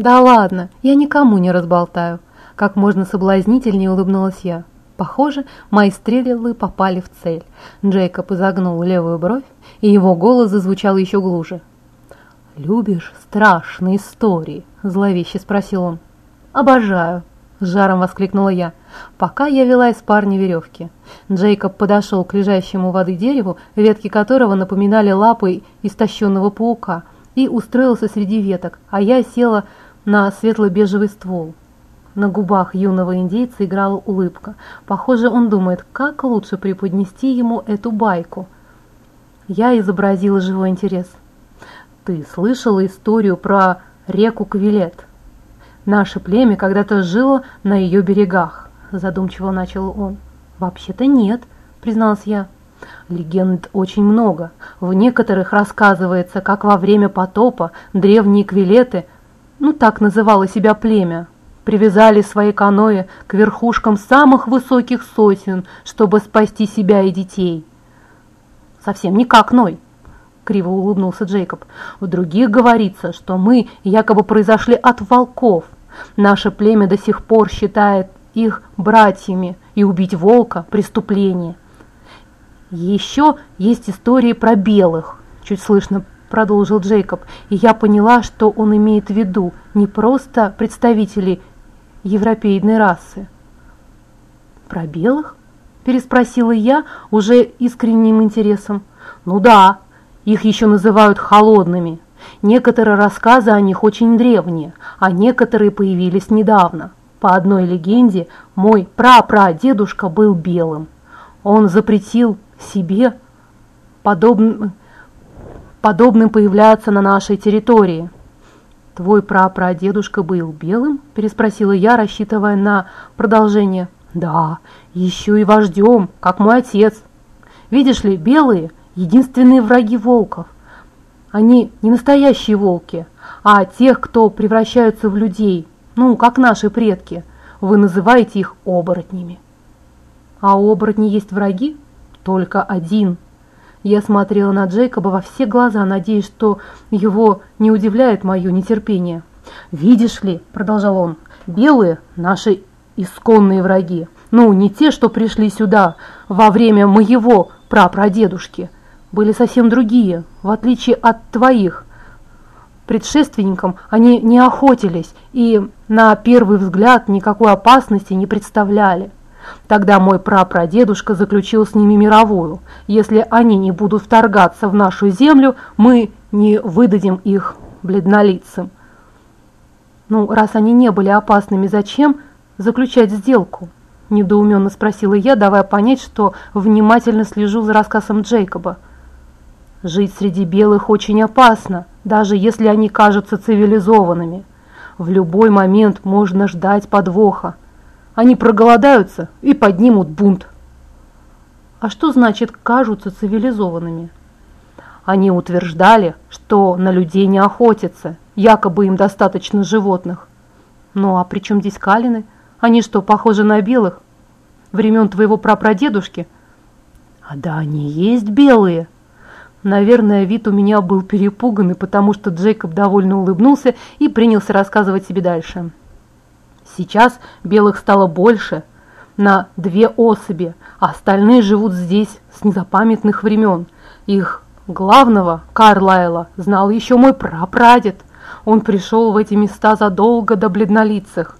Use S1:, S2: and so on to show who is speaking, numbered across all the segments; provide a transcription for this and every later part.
S1: «Да ладно, я никому не разболтаю», – как можно соблазнительнее улыбнулась я. Похоже, мои стрелы попали в цель. Джейкоб изогнул левую бровь, и его голос зазвучал еще глубже. «Любишь страшные истории?» – зловеще спросил он. «Обожаю», – с жаром воскликнула я, пока я вела из парня веревки. Джейкоб подошел к лежащему у воды дереву, ветки которого напоминали лапы истощенного паука, и устроился среди веток, а я села на светло-бежевый ствол. На губах юного индейца играла улыбка. Похоже, он думает, как лучше преподнести ему эту байку. Я изобразила живой интерес. Ты слышала историю про реку Квилет? Наше племя когда-то жило на ее берегах, задумчиво начал он. Вообще-то нет, призналась я. Легенд очень много. В некоторых рассказывается, как во время потопа древние квилеты, ну так называло себя племя, привязали свои каноэ к верхушкам самых высоких сосен, чтобы спасти себя и детей. Совсем не как Ной. — криво улыбнулся Джейкоб. «В других говорится, что мы якобы произошли от волков. Наше племя до сих пор считает их братьями, и убить волка – преступление. Еще есть истории про белых», – чуть слышно продолжил Джейкоб, и я поняла, что он имеет в виду не просто представителей европейной расы. «Про белых?» – переспросила я уже искренним интересом. «Ну да», их еще называют холодными. Некоторые рассказы о них очень древние, а некоторые появились недавно. По одной легенде, мой прапрадедушка был белым. Он запретил себе подобным, подобным появляться на нашей территории. «Твой прапрадедушка был белым?» – переспросила я, рассчитывая на продолжение. «Да, еще и вождем, как мой отец. Видишь ли, белые – единственные враги волков. Они не настоящие волки, а тех, кто превращаются в людей, ну, как наши предки. Вы называете их оборотнями. А у оборотней есть враги? Только один. Я смотрела на Джейкоба во все глаза, надеясь, что его не удивляет мое нетерпение. «Видишь ли», — продолжал он, — «белые — наши исконные враги. Ну, не те, что пришли сюда во время моего прапрадедушки, были совсем другие, в отличие от твоих. Предшественникам они не охотились и на первый взгляд никакой опасности не представляли. Тогда мой прапрадедушка заключил с ними мировую. Если они не будут вторгаться в нашу землю, мы не выдадим их бледнолицам. Ну, раз они не были опасными, зачем заключать сделку? Недоуменно спросила я, давая понять, что внимательно слежу за рассказом Джейкоба. Жить среди белых очень опасно, даже если они кажутся цивилизованными. В любой момент можно ждать подвоха. Они проголодаются и поднимут бунт. А что значит «кажутся цивилизованными»? Они утверждали, что на людей не охотятся, якобы им достаточно животных. Ну а при чем здесь калины? Они что, похожи на белых? Времен твоего прапрадедушки? А да они есть белые, Наверное, вид у меня был перепуганный, потому что Джейкоб довольно улыбнулся и принялся рассказывать себе дальше. Сейчас белых стало больше, на две особи, а остальные живут здесь с незапамятных времен. Их главного, Карлайла, знал еще мой прапрадед. Он пришел в эти места задолго до бледнолицых.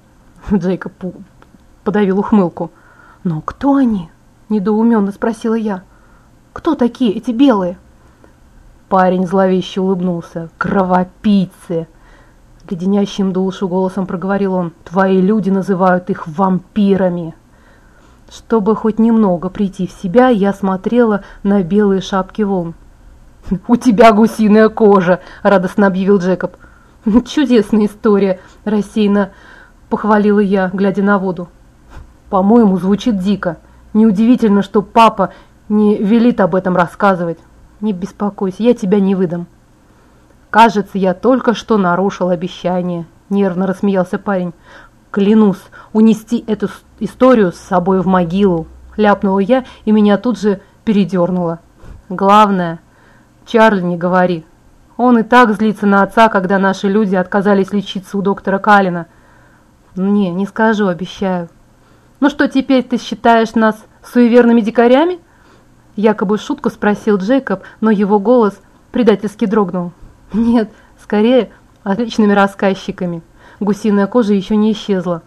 S1: Джейкоб подавил ухмылку. «Но кто они?» – недоуменно спросила я. Кто такие эти белые?» Парень зловеще улыбнулся. «Кровопийцы!» Леденящим душу голосом проговорил он. «Твои люди называют их вампирами!» Чтобы хоть немного прийти в себя, я смотрела на белые шапки волн. «У тебя гусиная кожа!» – радостно объявил Джекоб. «Чудесная история!» – рассеянно похвалила я, глядя на воду. «По-моему, звучит дико. Неудивительно, что папа не велит об этом рассказывать. Не беспокойся, я тебя не выдам. Кажется, я только что нарушил обещание, нервно рассмеялся парень. Клянусь, унести эту историю с собой в могилу. Ляпнула я, и меня тут же передернуло. Главное, Чарли не говори. Он и так злится на отца, когда наши люди отказались лечиться у доктора Калина. Не, не скажу, обещаю. Ну что, теперь ты считаешь нас суеверными дикарями? Якобы шутку спросил Джейкоб, но его голос предательски дрогнул. Нет, скорее, отличными рассказчиками. Гусиная кожа еще не исчезла.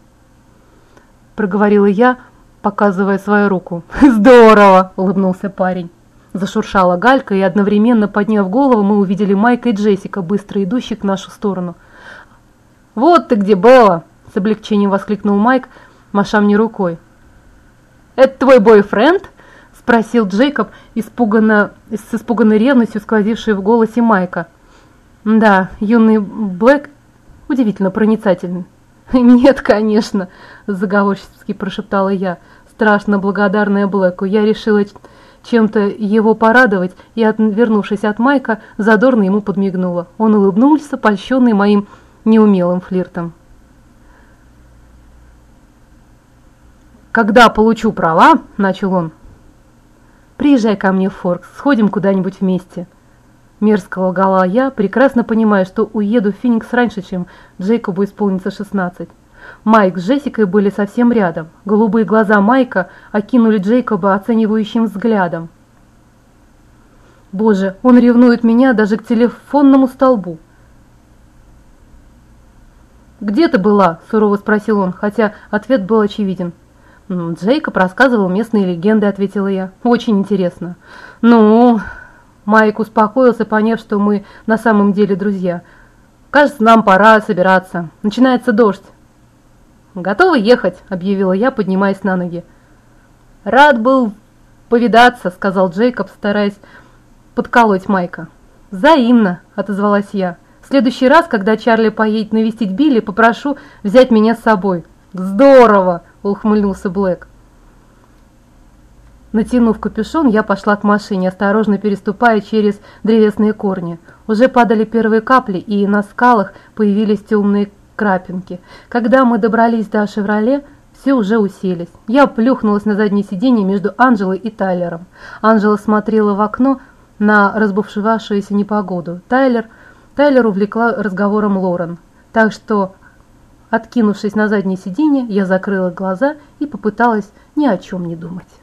S1: Проговорила я, показывая свою руку. «Здорово!» – улыбнулся парень. Зашуршала галька, и одновременно, подняв голову, мы увидели Майка и Джессика, быстро идущих в нашу сторону. «Вот ты где, Белла!» – с облегчением воскликнул Майк, маша мне рукой. «Это твой бойфренд?» – спросил Джейкоб, испуганно, с испуганной ревностью, сквозившей в голосе Майка. «Да, юный Блэк удивительно проницательный». «Нет, конечно», – заговорчески прошептала я, страшно благодарная Блэку. Я решила чем-то его порадовать и, отвернувшись от Майка, задорно ему подмигнула. Он улыбнулся, польщенный моим неумелым флиртом. «Когда получу права», — начал он, — «приезжай ко мне в Форкс, сходим куда-нибудь вместе». Мерзко лгала я, прекрасно понимая, что уеду в Феникс раньше, чем Джейкобу исполнится 16. Майк с Джессикой были совсем рядом. Голубые глаза Майка окинули Джейкоба оценивающим взглядом. Боже, он ревнует меня даже к телефонному столбу. «Где ты была?» – сурово спросил он, хотя ответ был очевиден. «Джейкоб рассказывал местные легенды», – ответила я. «Очень интересно». «Ну...» Майк успокоился, поняв, что мы на самом деле друзья. «Кажется, нам пора собираться. Начинается дождь». «Готовы ехать?» – объявила я, поднимаясь на ноги. «Рад был повидаться», – сказал Джейкоб, стараясь подколоть Майка. «Взаимно», – отозвалась я. «В следующий раз, когда Чарли поедет навестить Билли, попрошу взять меня с собой». «Здорово!» – ухмыльнулся Блэк. Натянув капюшон, я пошла к машине, осторожно переступая через древесные корни. Уже падали первые капли, и на скалах появились темные крапинки. Когда мы добрались до «Шевроле», все уже уселись. Я плюхнулась на заднее сиденье между Анжелой и Тайлером. Анжела смотрела в окно на разбушевавшуюся непогоду. Тайлер, Тайлер увлекла разговором Лорен. Так что, откинувшись на заднее сиденье, я закрыла глаза и попыталась ни о чем не думать.